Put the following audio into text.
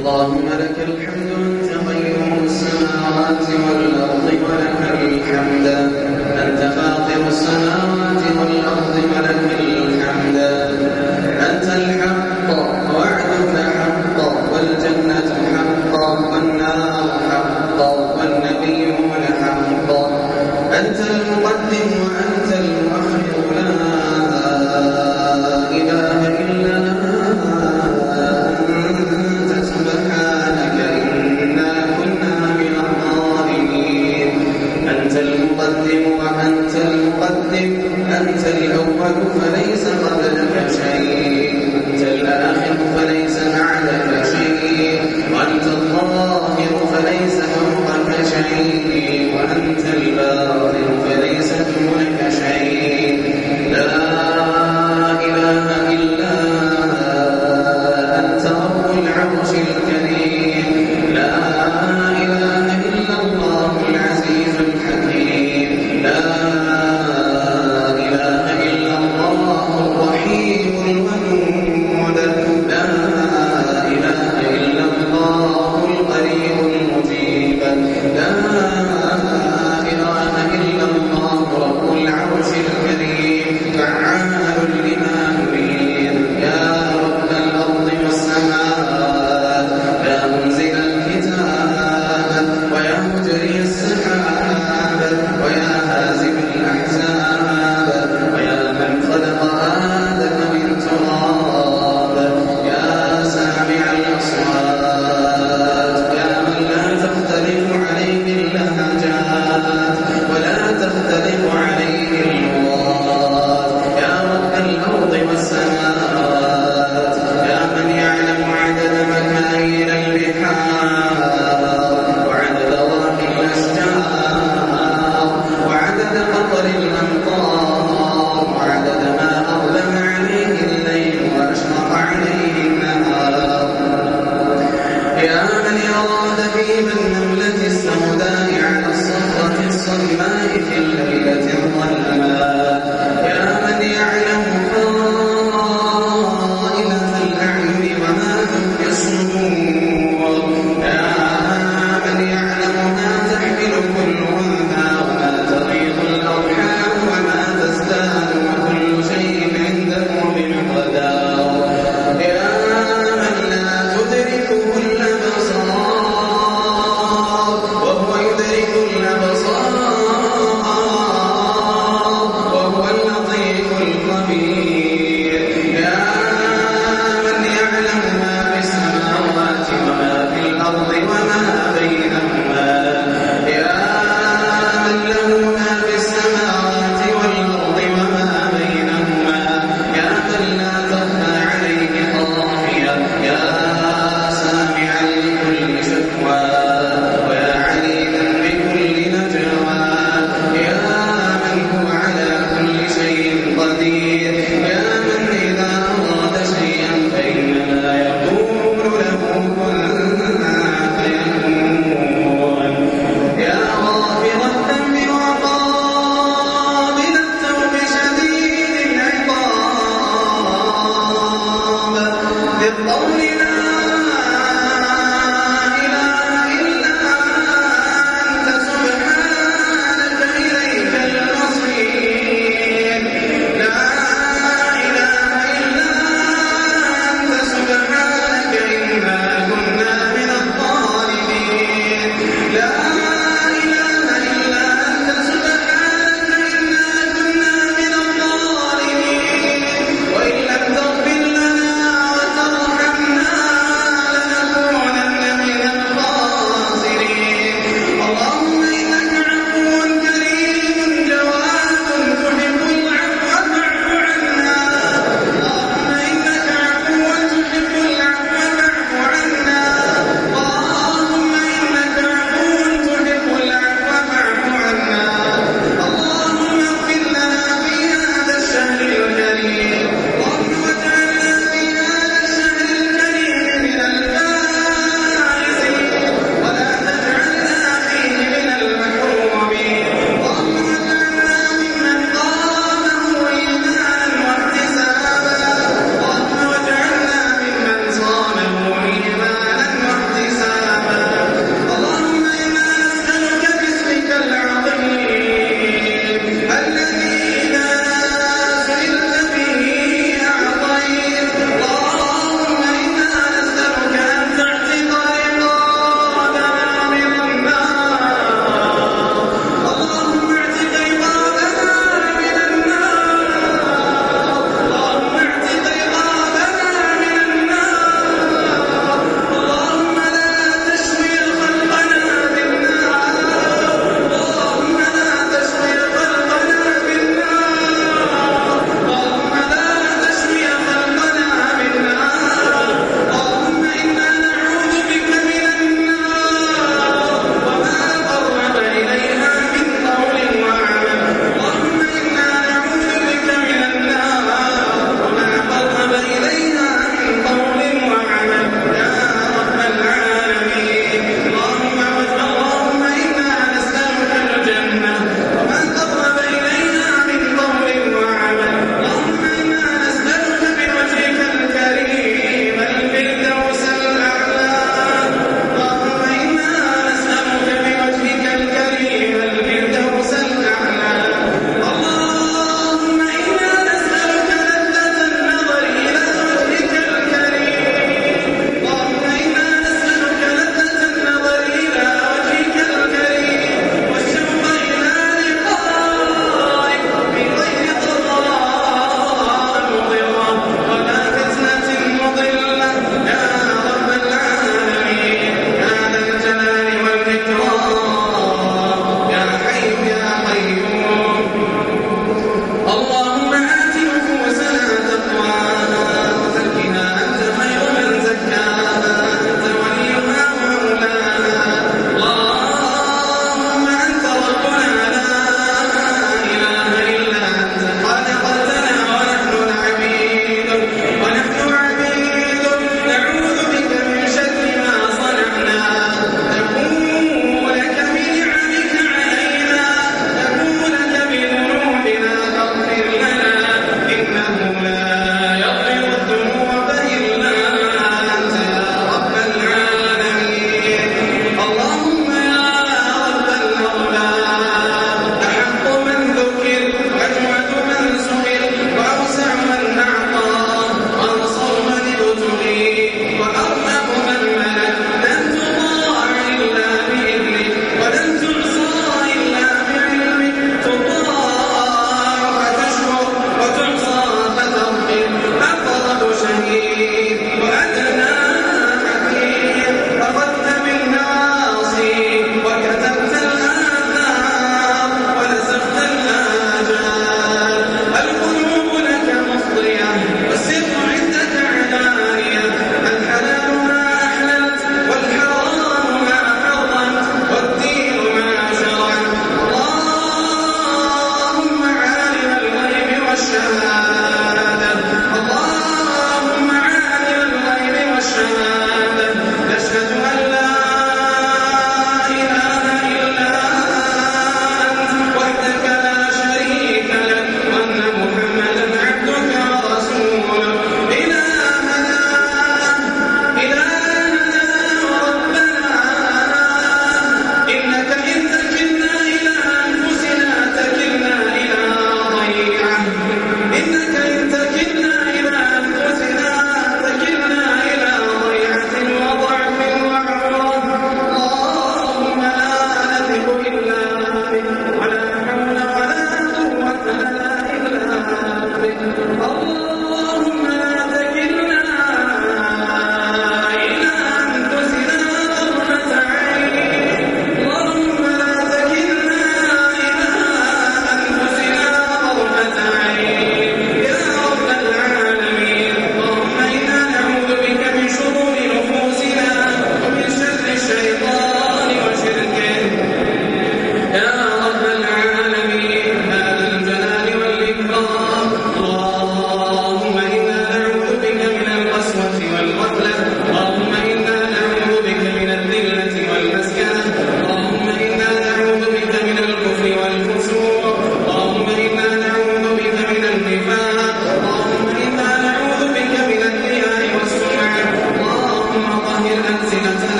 اللهم لك الحمد أنت قيوم السماوات والأرض ولك الحمد. the only